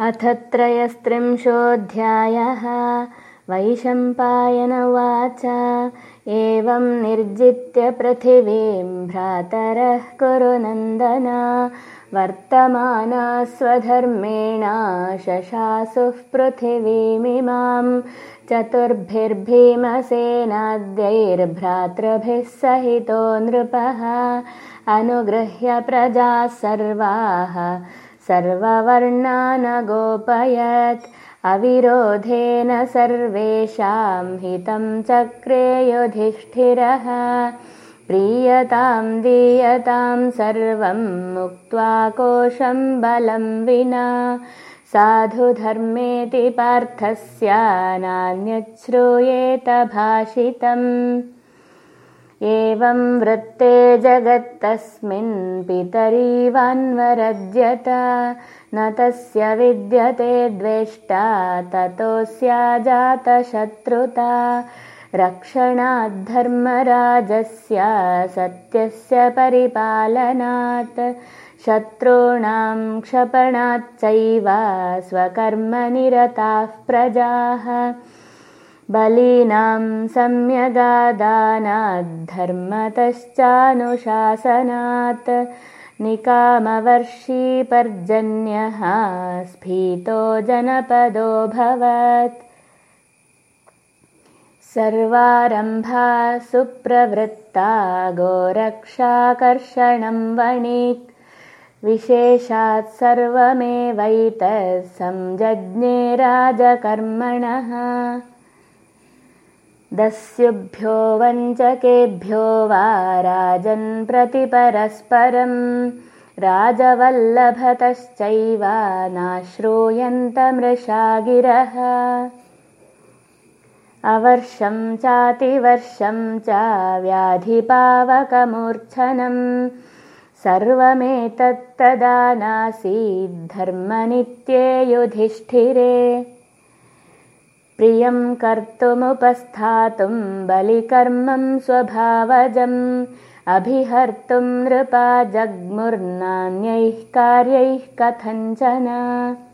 अथ त्रयस्त्रिंशोऽध्यायः। वैशम्पायन उवाच एवं निर्जित्य पृथिवीं भ्रातरः कुरु नन्दन। वर्तमाना स्वधर्मेण शशासुः पृथिवीमिमां चतुर्भिर्भीमसेनाद्यैर्भ्रातृभिः सहितो नृपः। अनुगृह्य प्रजाः सर्वाः सर्ववर्णानगोपयत्। अविरोधेन सर्वेषां हितं चक्रे युधिष्ठिरः। प्रीयतां दीयतां सर्वं मुक्त्वा कोशं बलं विना। साधुधर्मेति पार्थस्य नान्यच्छ्रूयेत भाषितम् एवं वृत्ते जगत्तस्मिन् पितरीवान्वरज्यत। न तस्य विद्यते द्वेष्टा ततोऽस्याजातशत्रुता रक्षणाद्धर्मराजस्य सत्यस्य परिपालनात्। शत्रूणां क्षपणाच्चैव स्वकर्मनिरताः प्रजाः बलीनां सम्यगादानाद्धर्मतश्चानुशासनात् निकामवर्षीपर्जन्यः स्फीतो जनपदोऽभवत् सर्वारम्भा सुप्रवृत्ता गोरक्षाकर्षणं वणिक्। विशेषात् सर्वमेवैतत् संजज्ञे राजकर्मणः दस्युभ्यो वञ्चकेभ्यो वा प्रति परस्परं राजवल्लभतश्चैव नाश्रूयन्तमृषा गिरः अवर्षं चातिवर्षं च व्याधिपावकमूर्च्छनम्। सर्वमेतत्तदा नासीद्धर्मनित्ये युधिष्ठिरे प्रियं कर्तुमुपस्थातुं बलिकर्मं स्वभावजम् अभिहर्तुं नृपा जग्मुर्नान्यैः कार्यैः कथञ्चन